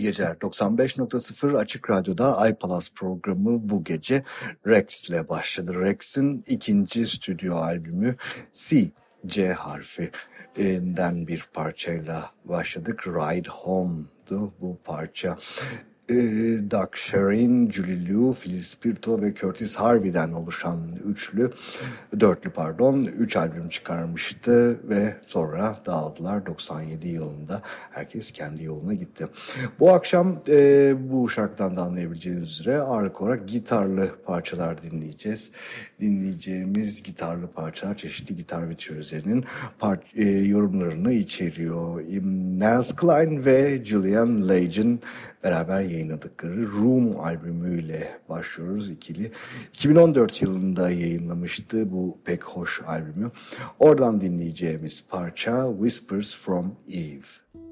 İyi geceler. 95.0 Açık Radyo'da iPalas programı bu gece Rex ile başladı. Rex'in ikinci stüdyo albümü C, C harfinden bir parçayla başladık. Ride Home'du bu parça. Ee, Doug Sherin, Julie Liu, Phil Spirito ve Curtis Harvey'den oluşan üçlü, dörtlü pardon, üç albüm çıkarmıştı ve sonra dağıldılar 97 yılında. Herkes kendi yoluna gitti. Bu akşam e, bu şarkıdan da anlayabileceğiniz üzere ağırlık olarak gitarlı parçalar dinleyeceğiz. Dinleyeceğimiz gitarlı parçalar çeşitli gitar virtüözlerinin e, yorumlarını içeriyor. Nance Klein ve Julian Leig'in beraber yayınladıkları Room albümüyle başlıyoruz ikili. 2014 yılında yayınlamıştı bu pek hoş albümü. Oradan dinleyeceğimiz parça Whispers from Eve.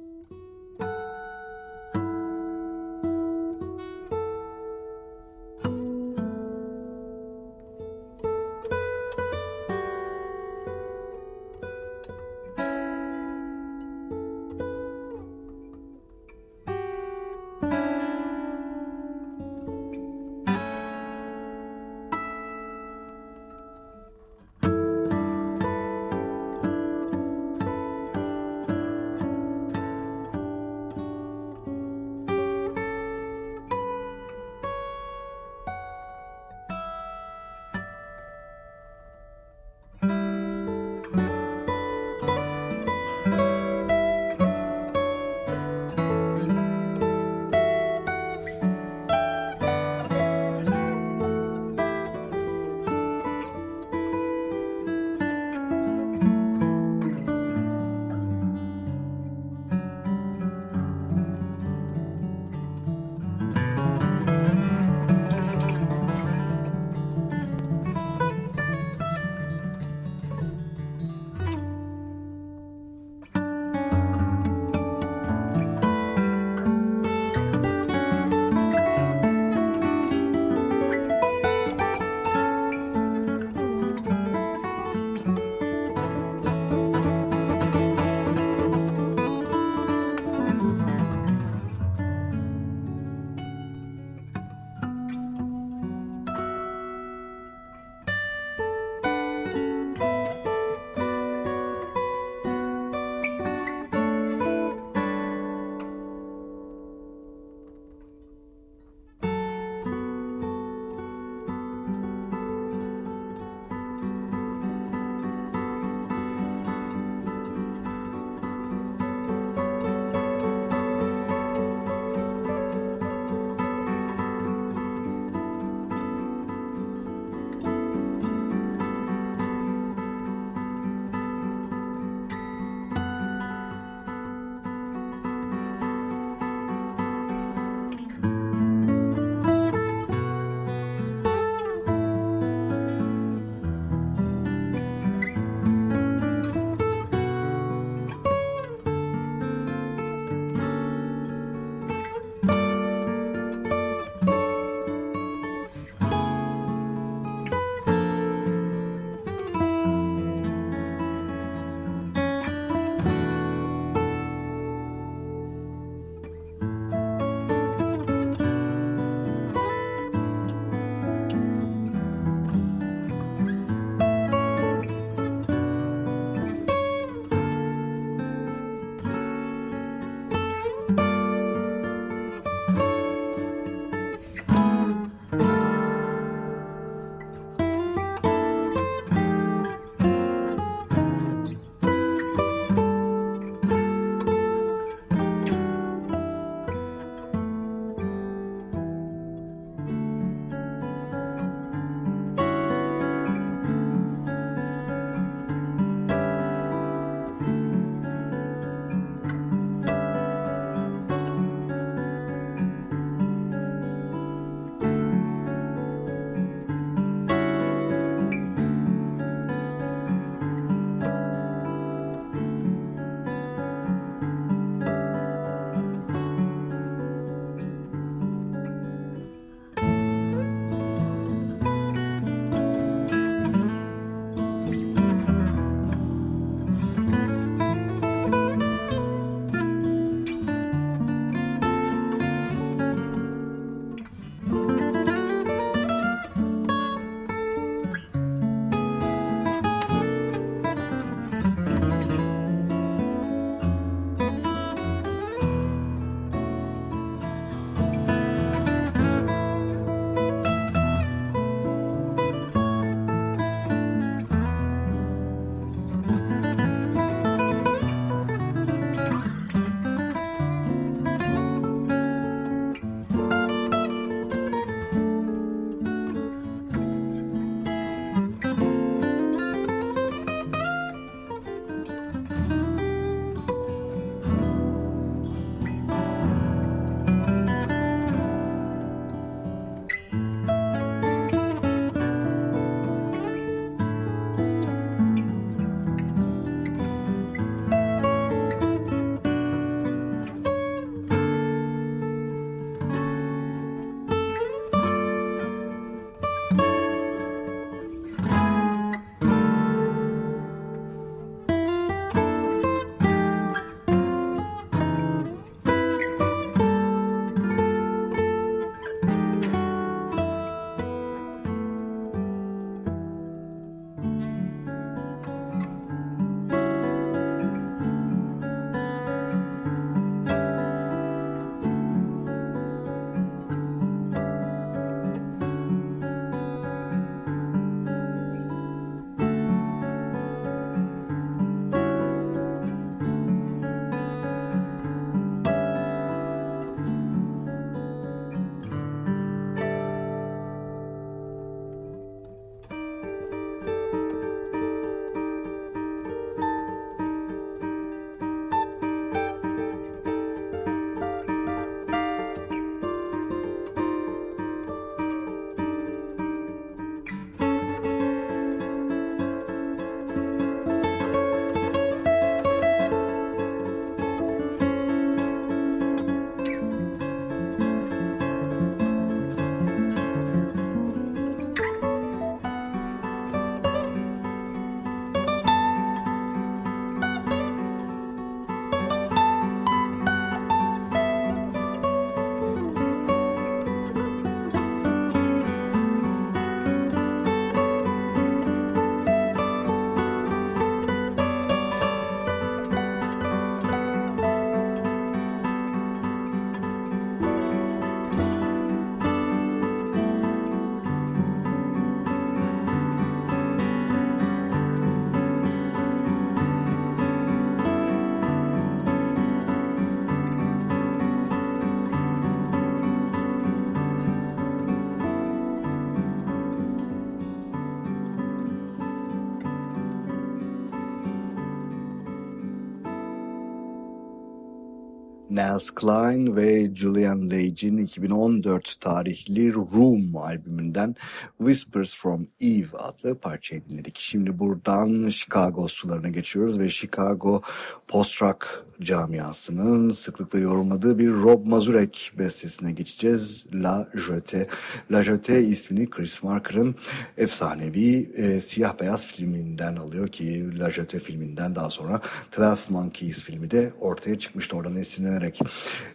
Nels Klein ve Julian Lage'in 2014 tarihli Room albümünden Whispers from Eve adlı parçayı dinledik. Şimdi buradan Chicago sularına geçiyoruz ve Chicago post-rock camiasının sıklıkla yorumladığı bir Rob Mazurek bestesine geçeceğiz. La Jete. La Jete ismini Chris Marker'ın efsanevi e, siyah beyaz filminden alıyor ki La Jete filminden daha sonra Twelve Monkeys filmi de ortaya çıkmıştı oradan esinlenerek.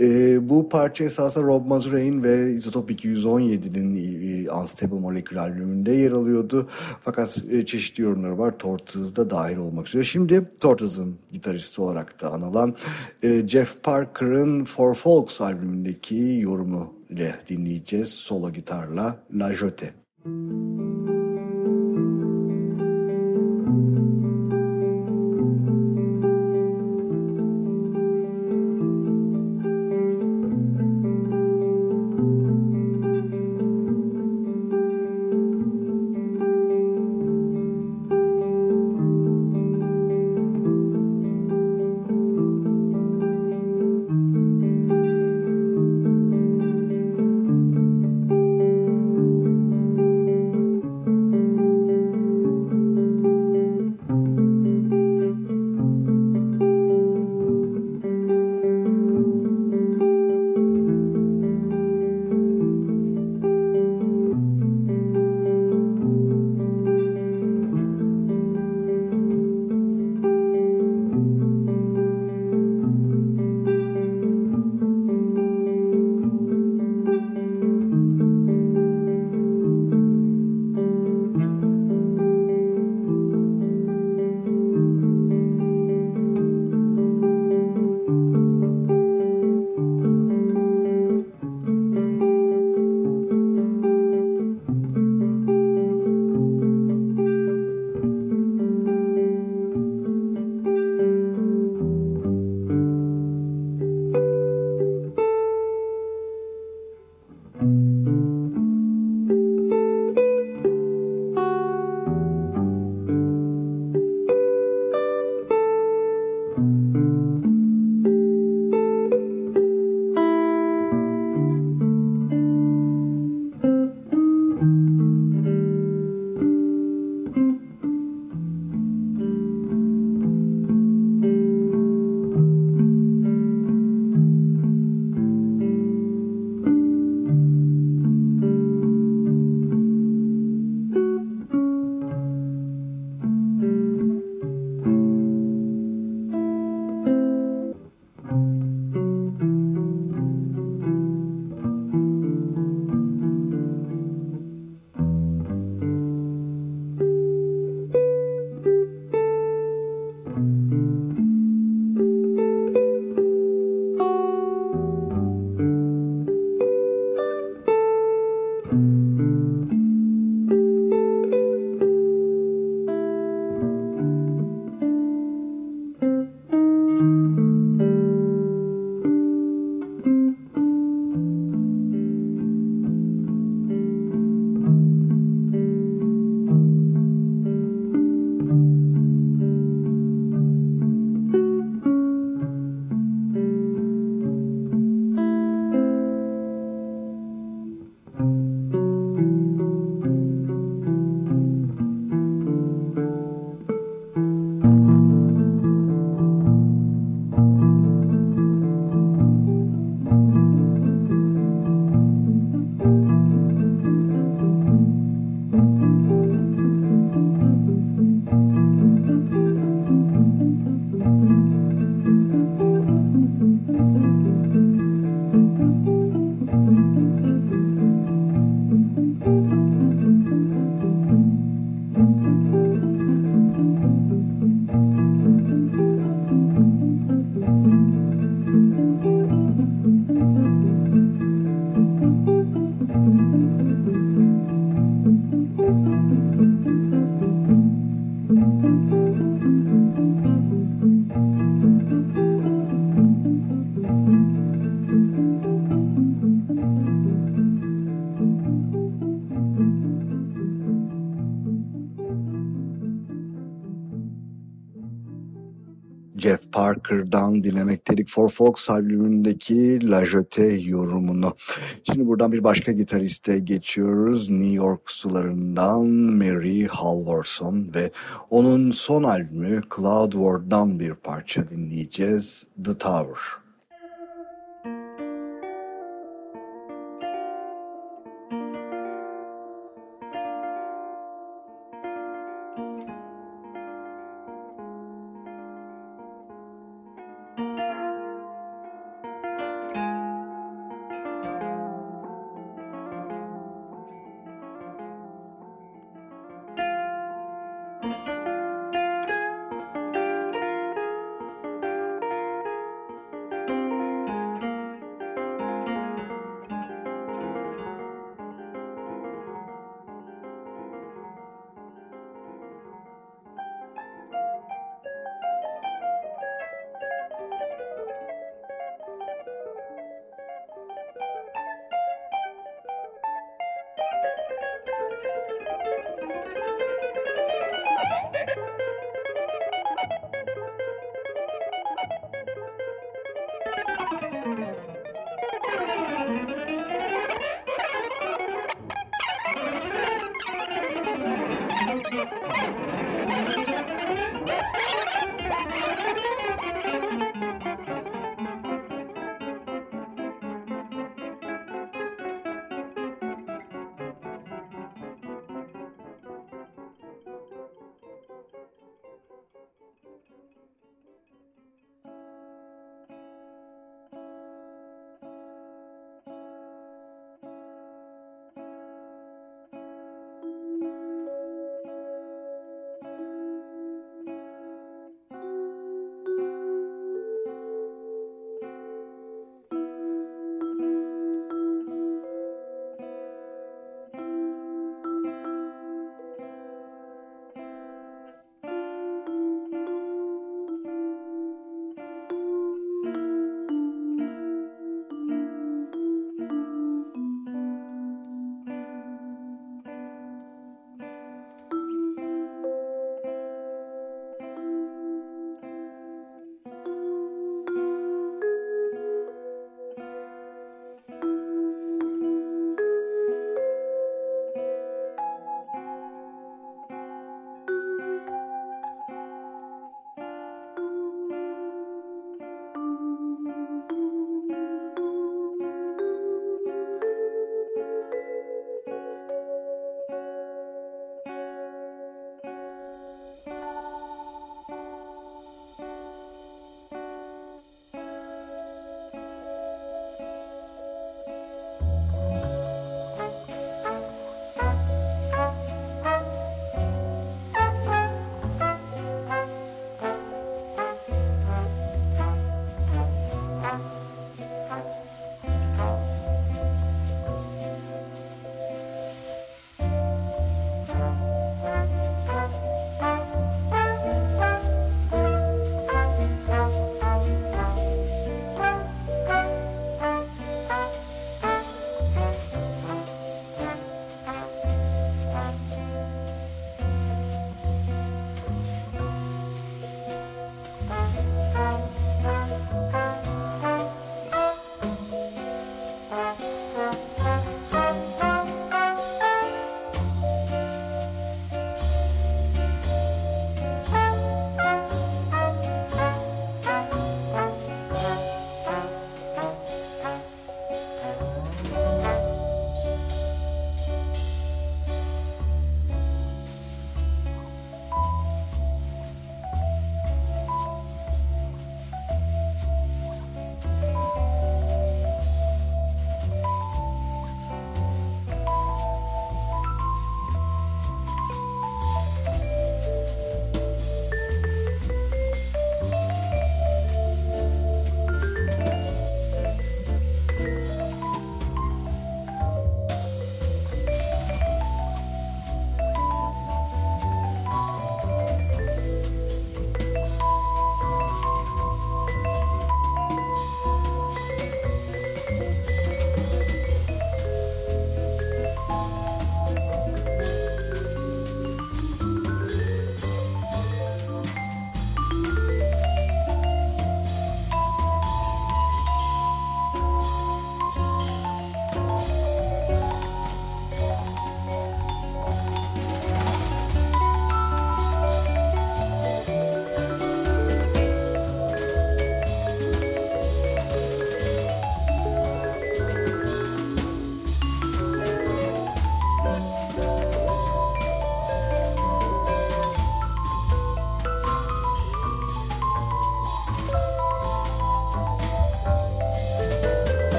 E, bu parça esasında Rob Mazurek'in ve Isotop 217'nin e, Unstable Molecule albümünde yer alıyordu. Fakat e, çeşitli yorumları var. Tortoise dahil olmak üzere. Şimdi Tortoise'ın gitaristi olarak da anılan e, Jeff Parker'ın For Folks albümündeki yorumu ile dinleyeceğiz solo gitarla La Jote. Müzik Jeff Parker'dan dinlemekteydik. For Folks albümündeki La Jetée yorumunu. Şimdi buradan bir başka gitariste geçiyoruz. New York sularından Mary Halvorson ve onun son albümü Cloud World'dan bir parça dinleyeceğiz. The Tower.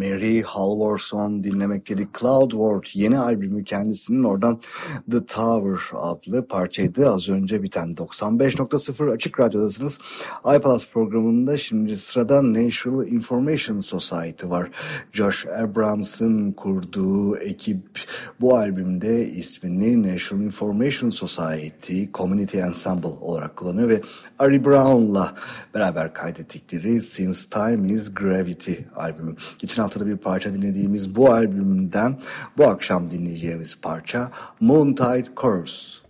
Mary Halvorson dinlemekteydik. Cloud World yeni albümü kendisinin oradan The Tower adlı parçaydı. Az önce biten 95.0 Açık Radyo'dasınız. iPlus programında şimdi sırada National Information Society var. Josh Abrams'ın kurduğu ekip bu albümde ismini National Information Society Community Ensemble olarak kullanıyor ve Ari Brown'la beraber kaydettikleri Since Time is Gravity albümü. Geçen haftada bir parça dinlediğimiz bu albümden bu akşam dinleyeceğimiz parça Moontide Curse.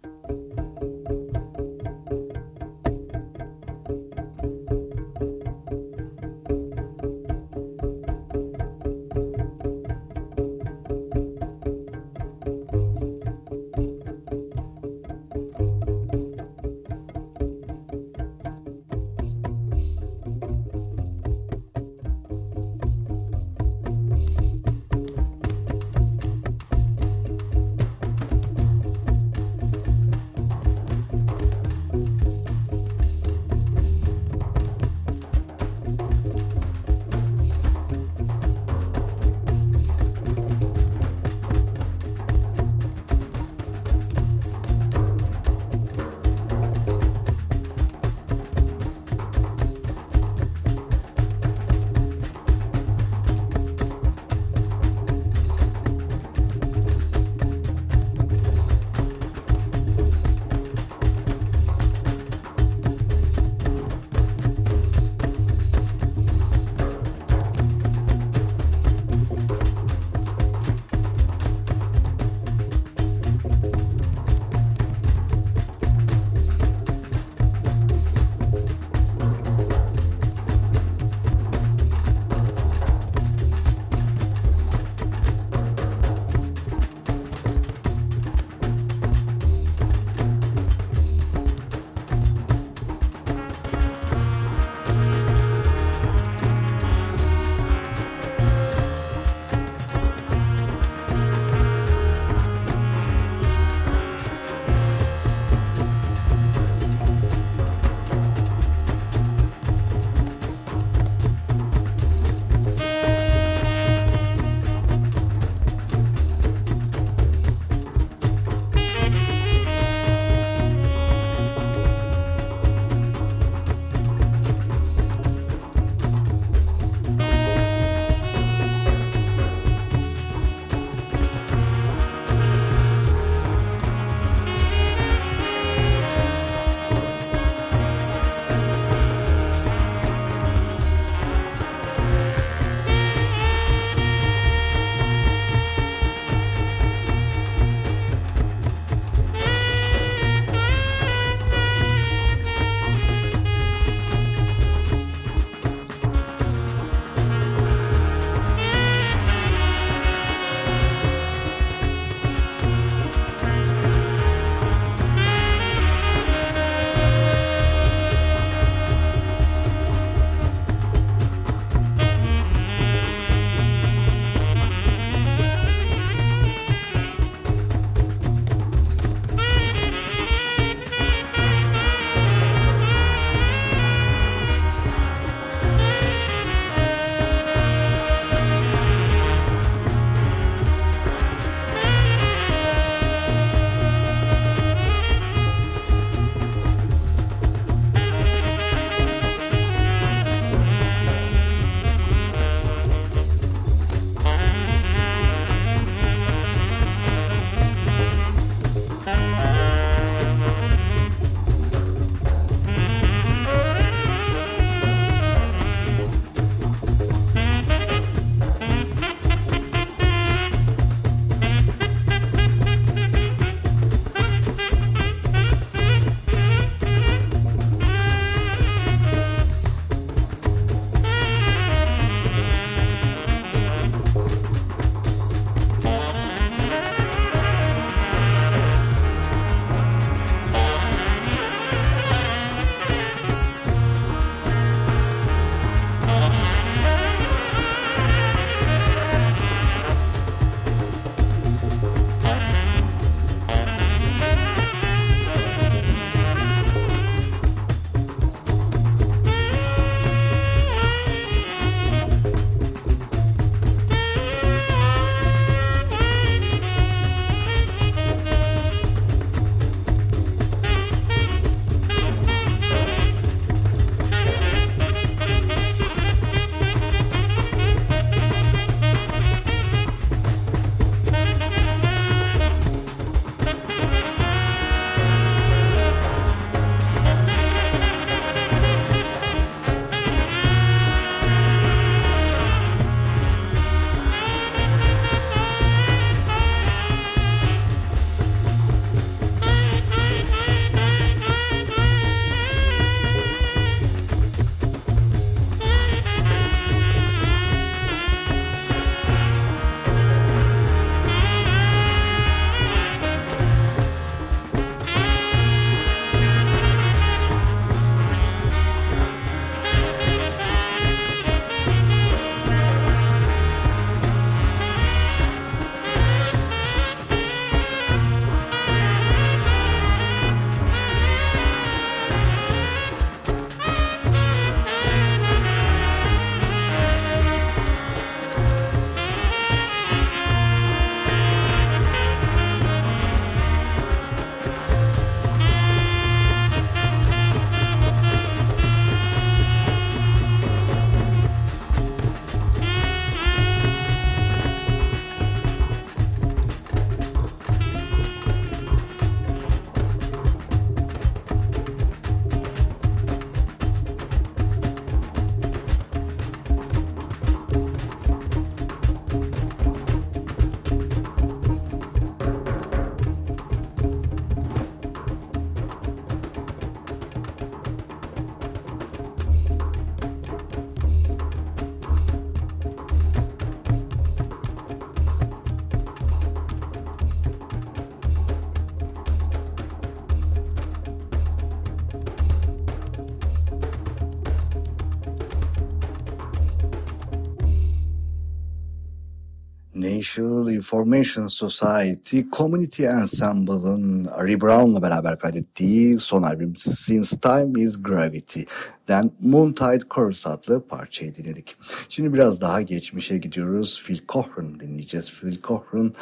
National Information Society Community Ensemble'ın Ari Brown'la beraber kaydettiği son albüm Since Time is Gravity den Moontide Chorus adlı parçayı dinledik. Şimdi biraz daha geçmişe gidiyoruz. Phil Cochran dinleyeceğiz. Phil Cochran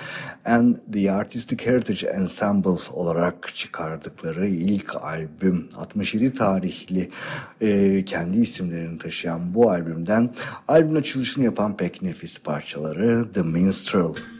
and the Artistic Heritage Ensemble olarak çıkardıkları ilk albüm 67 tarihli e, kendi isimlerini taşıyan bu albümden albüm açılışını yapan pek nefis parçaları The Minstrel.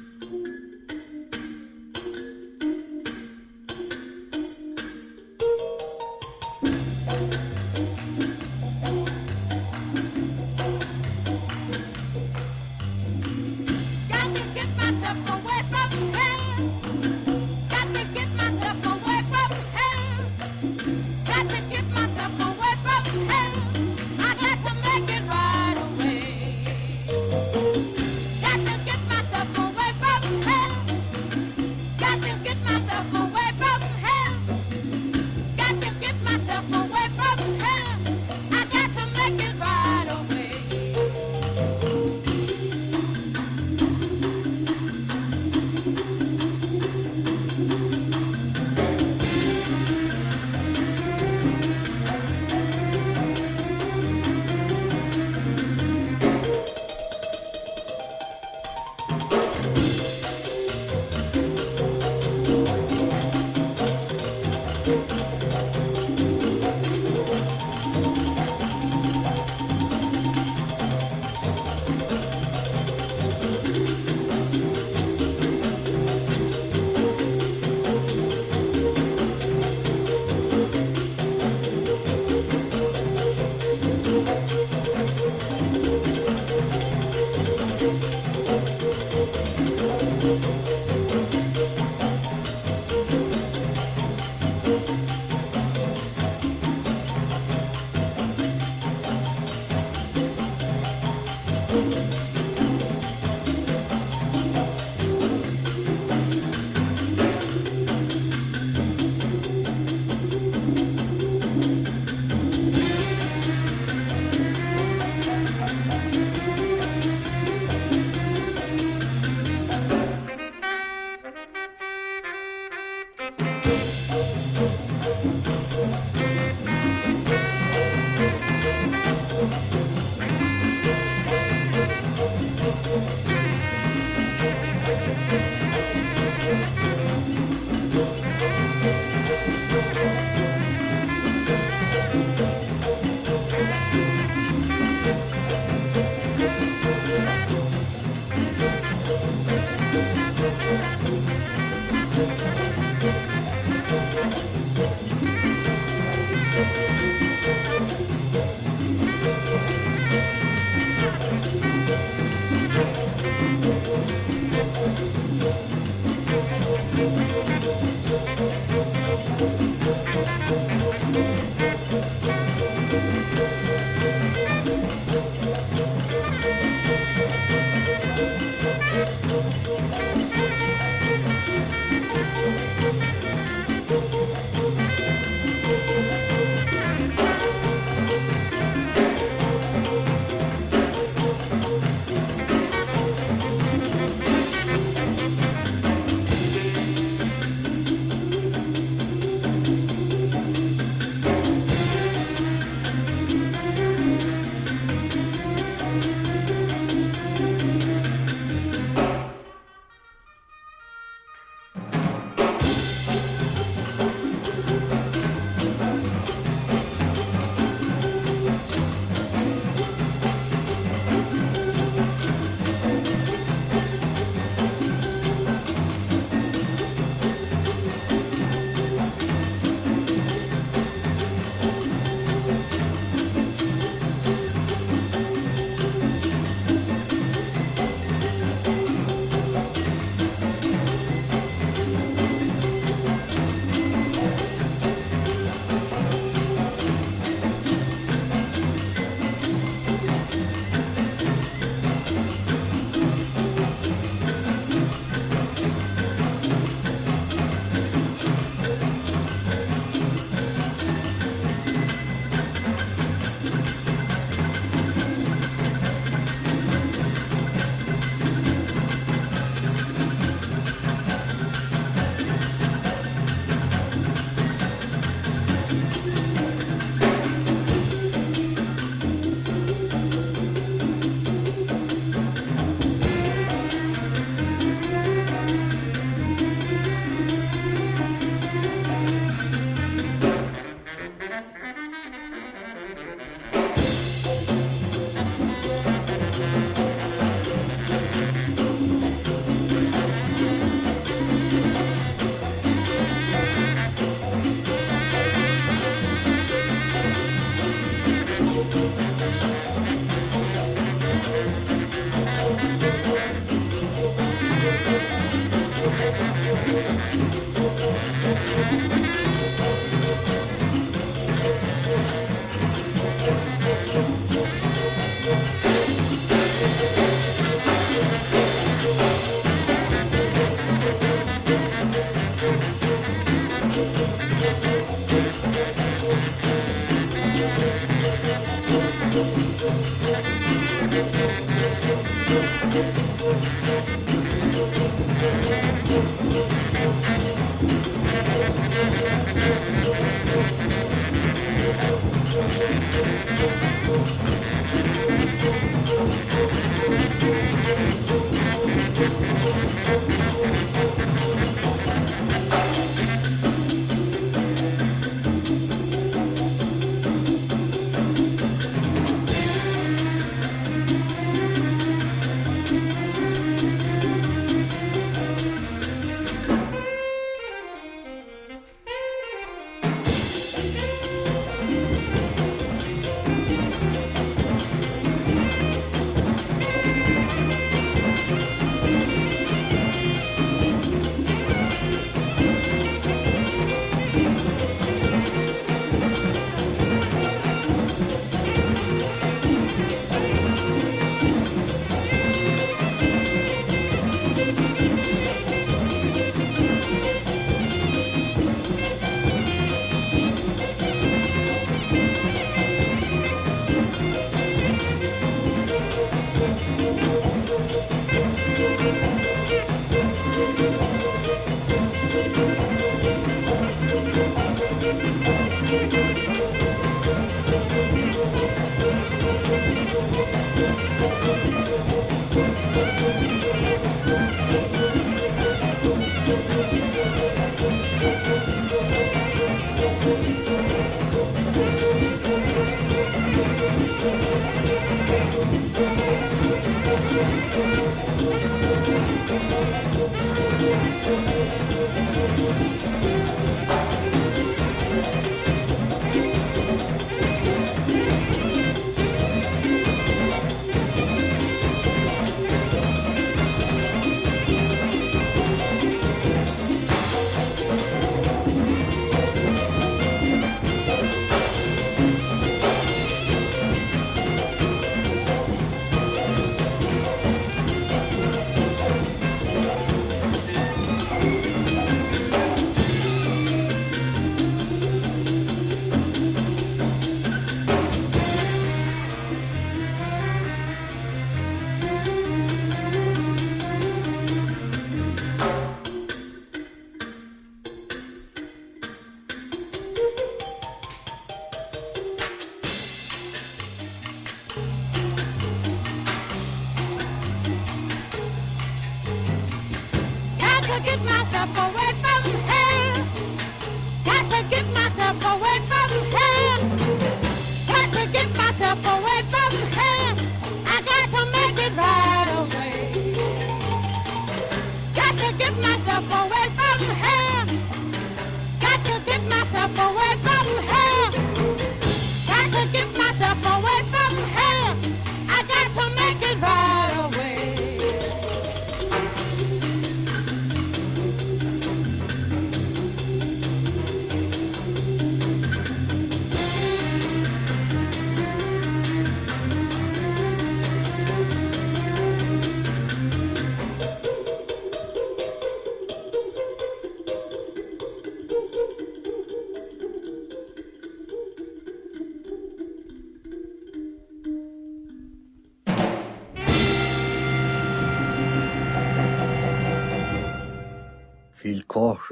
could myself away.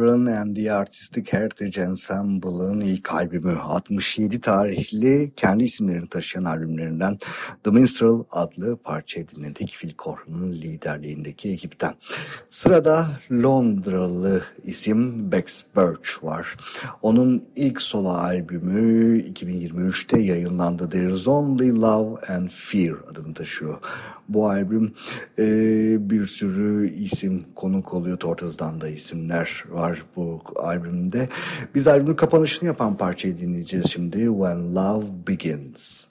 Cochran and the Artistic Heritage Ensemble'ın ilk albümü 67 tarihli kendi isimlerini taşıyan albümlerinden The Minstrel adlı parçayı dinledik Phil Cochran'ın liderliğindeki ekipten. Sırada Londralı isim Bex Birch var. Onun ilk solo albümü 2023'te yayınlandı. There is Only Love and Fear adını taşıyor. Bu albüm e, bir sürü isim konuk oluyor. Tortaz'dan da isimler var bu albümde. Biz albümün kapanışını yapan parçayı dinleyeceğiz şimdi. When Love Begins.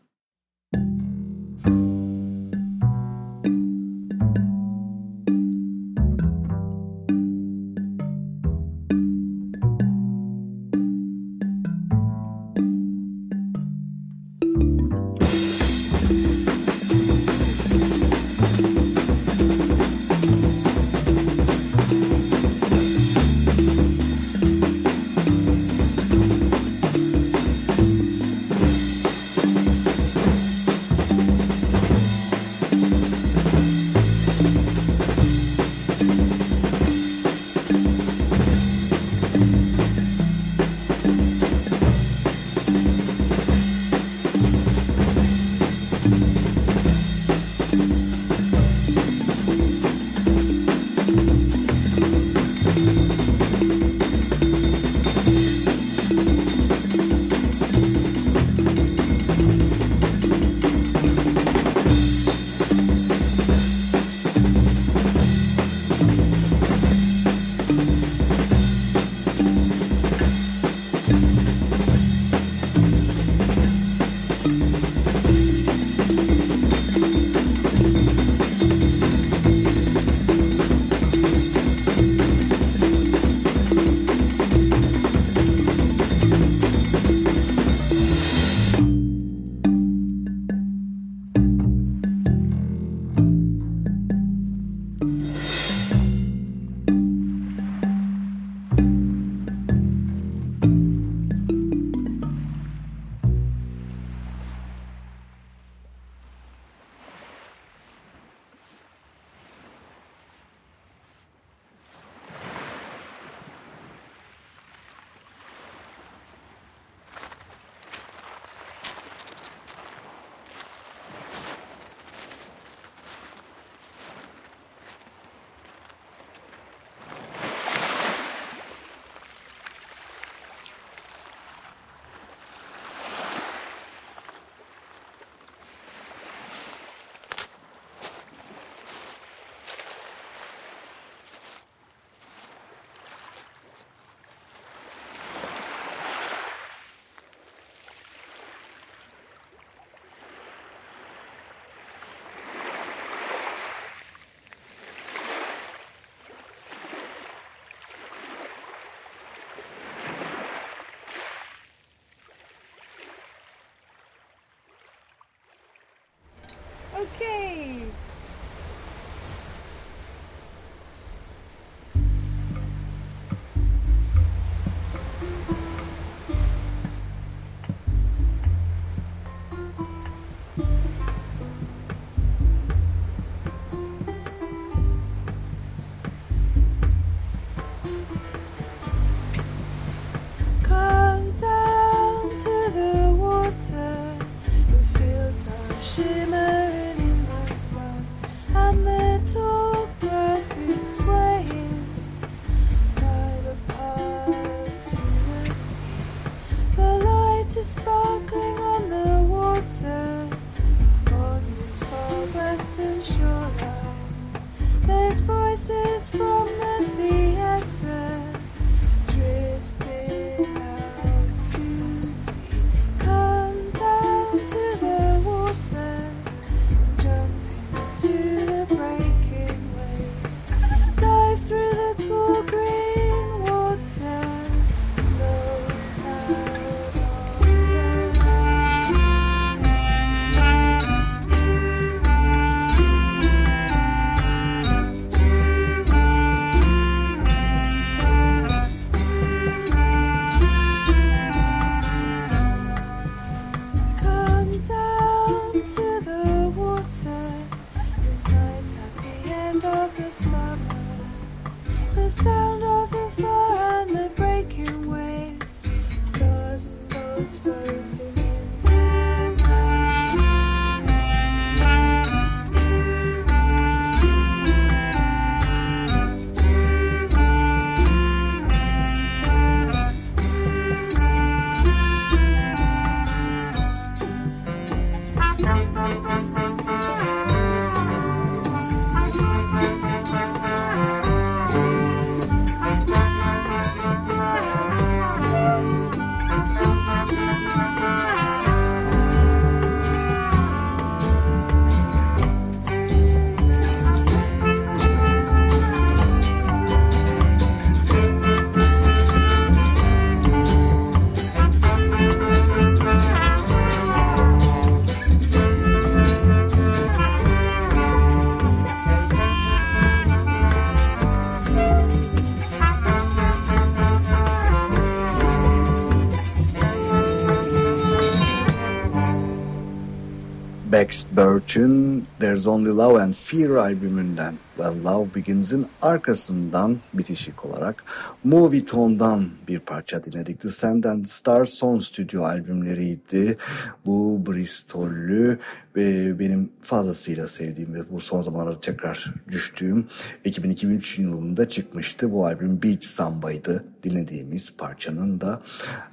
Birch'in There's Only Love and Fear albümünden Well Love Begins'in arkasından bitişik olarak Movie Tone'dan bir parça dinledik. The Sand and Star Son stüdyo albümleriydi. Bu Bristol'lü ve benim fazlasıyla sevdiğim ve bu son zamanlarda tekrar düştüğüm 2003 yılında çıkmıştı. Bu albüm Beach Samba'ydı dinlediğimiz parçanın da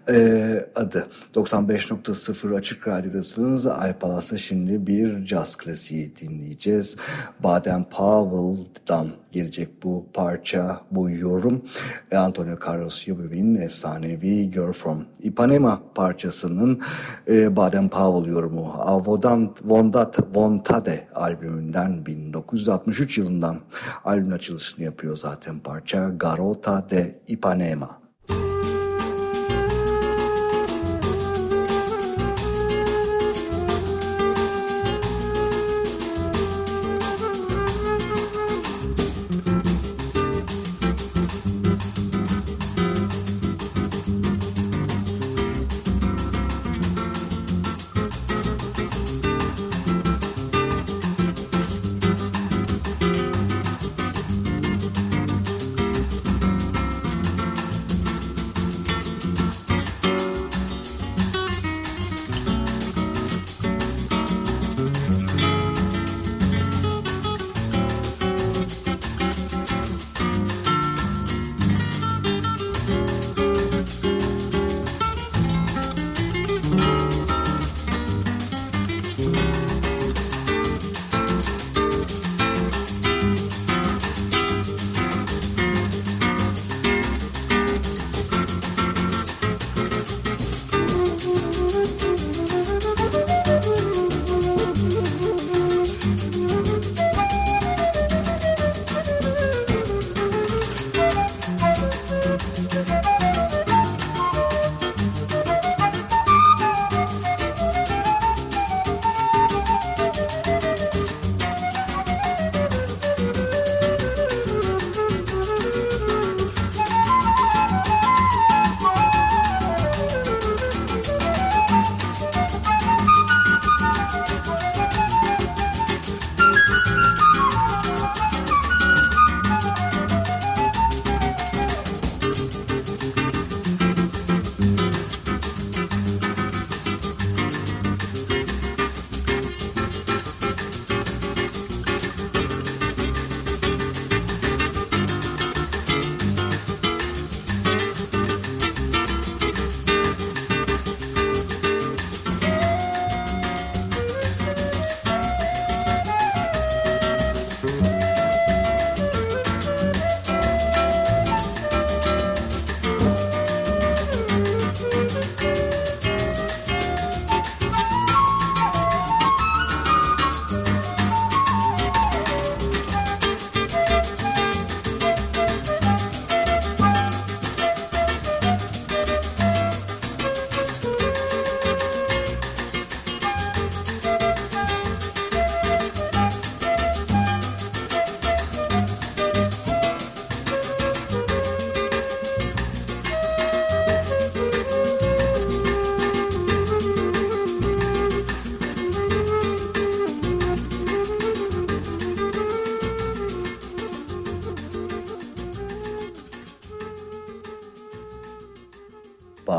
e, adı. 95.0 Açık Radyo'dasınız. iPalas'ta şimdi bir caz klasiği dinleyeceğiz. Baden Powell'dan gelecek bu parça, bu yorum. Antonio Carlos Jobim'in efsanevi Girl from Ipanema parçasının e, Baden Powell yorumu. Avodan Vondat Vontade albümünden 1963 yılından albümün açılışını yapıyor zaten parça. Garota de Ipanema.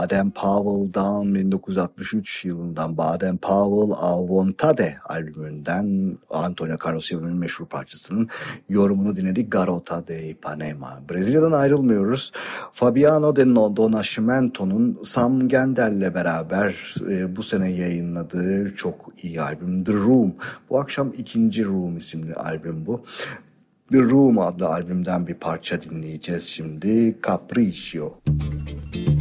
Baden Powell'dan 1963 yılından Baden Powell A Vontade albümünden Antonio Carlos meşhur parçasının yorumunu dinledik Garota de Ipanema. Brezilya'dan ayrılmıyoruz. Fabiano de Donascimento'nun Sam Gendel'le beraber e, bu sene yayınladığı çok iyi albüm The Room. Bu akşam ikinci Room isimli albüm bu. The Room adlı albümden bir parça dinleyeceğiz şimdi. Capriccio. Capriccio.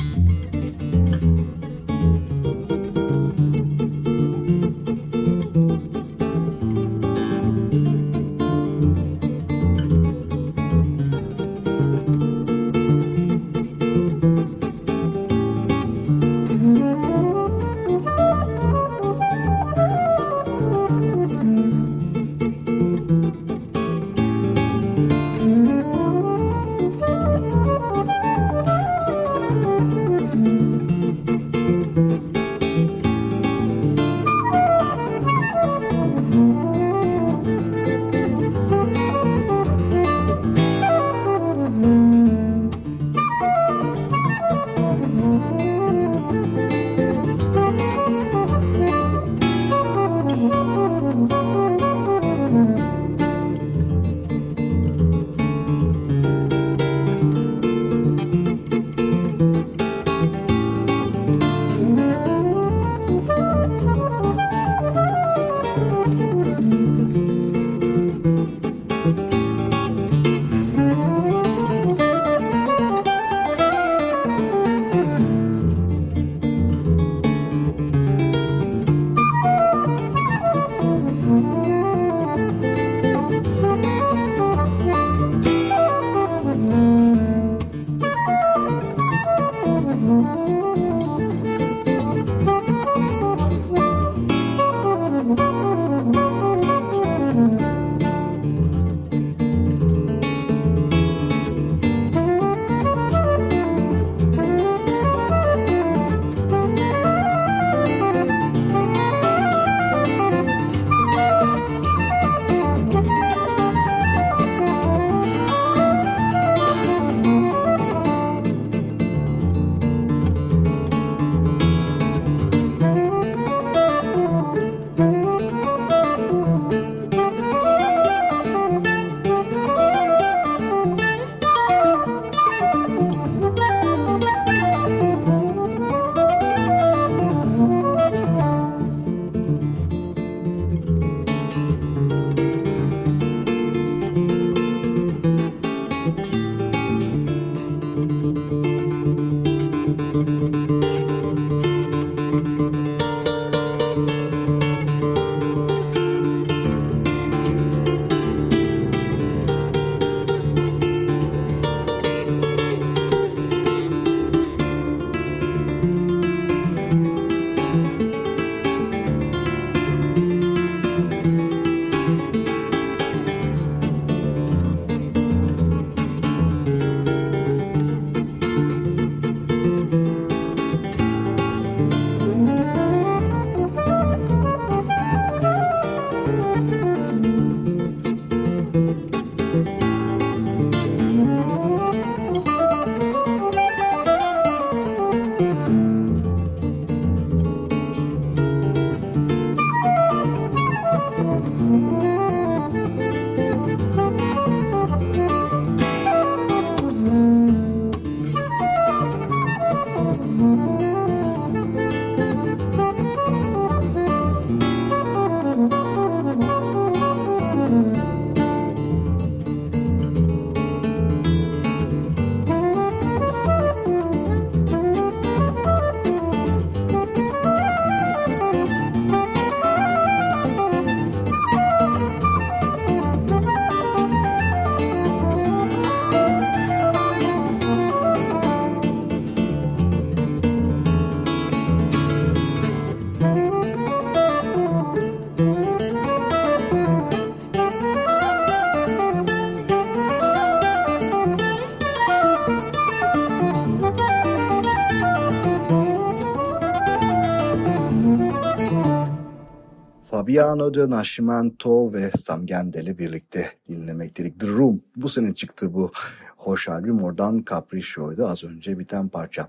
Fabiano de Nascimento ve Sam Gendel'i birlikte dinlemekteydik. The Room bu sene çıktı bu hoş albüm. Oradan Capriccio'ydu az önce biten parça.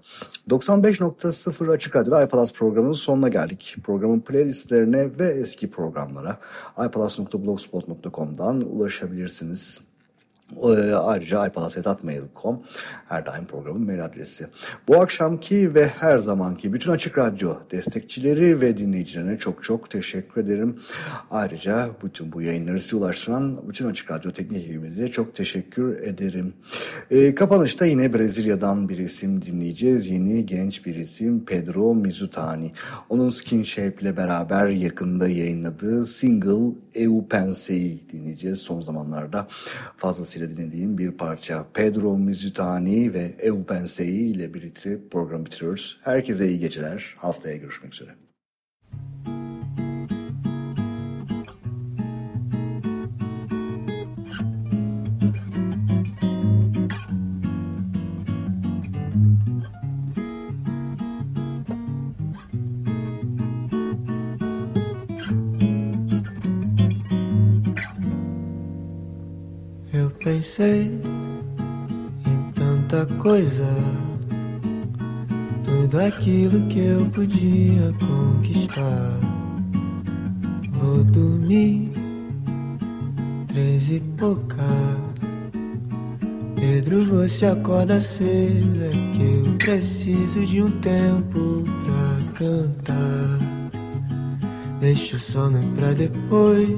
95.0 Açık Radyo'da iPalas programının sonuna geldik. Programın playlistlerine ve eski programlara iPalas.blogspot.com'dan ulaşabilirsiniz. Ee, ayrıca iPalas.mail.com her daim programın mail adresi. Bu akşamki ve her zamanki bütün Açık Radyo destekçileri ve dinleyicilerine çok çok teşekkür ederim. Ayrıca bütün bu yayınları size ulaştıran bütün Açık Radyo teknik ekibimize çok teşekkür ederim. Ee, kapanışta yine Brezilya'dan bir isim dinleyeceğiz. Yeni genç bir isim Pedro Mizutani. Onun Skin Shape ile beraber yakında yayınladığı single Eu Pensei dinleyeceğiz. Son zamanlarda fazlasıyla dinlediğim bir parça. Pedro Mizutani ve Eu Pensei ile birlikte program bitiriyoruz. Herkese iyi geceler. Haftaya görüşmek üzere. Pensei em tanta coisa, tudo aquilo que eu podia conquistar. Vou dormir três e pouca. Pedro, você acorda cedo, é que eu preciso de um tempo pra cantar. Deixa o sono pra depois.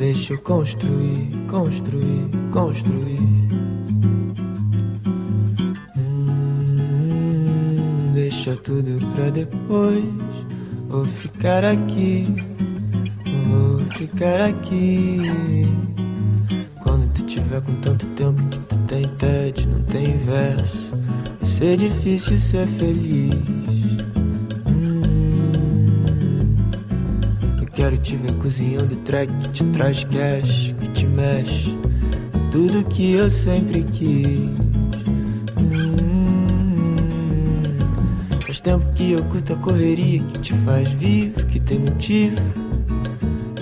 Deixa eu construir, construir, construir. Hum, deixa tudo pra depois. Vou ficar aqui, vou ficar aqui. Quando tu tiver com tanto tempo que tu tem TED, não tem verso, vai ser difícil ser feliz. Quero te ver cozinhando track que te traz cash, que te mexe. Tudo que eu sempre quis. Hum, faz tempo que eu curto a correria que te faz vivo, que tem motivo.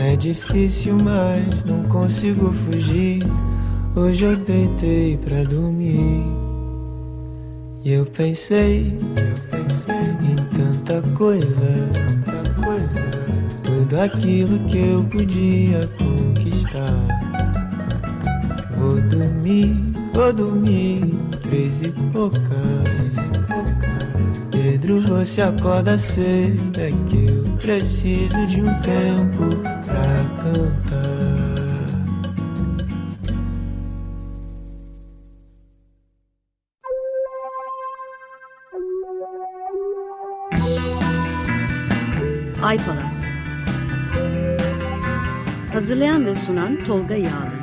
É difícil, mas não consigo fugir. Hoje eu deitei pra dormir. E eu pensei, eu pensei em tanta coisa, tanta coisa tudo aquilo que eu podia conquistar. Vou dormir, vou dormir, três e poucas. Pedro, você acorda cedo, é que eu preciso de um tempo pra cantar. Sunan Tolga Yağlı.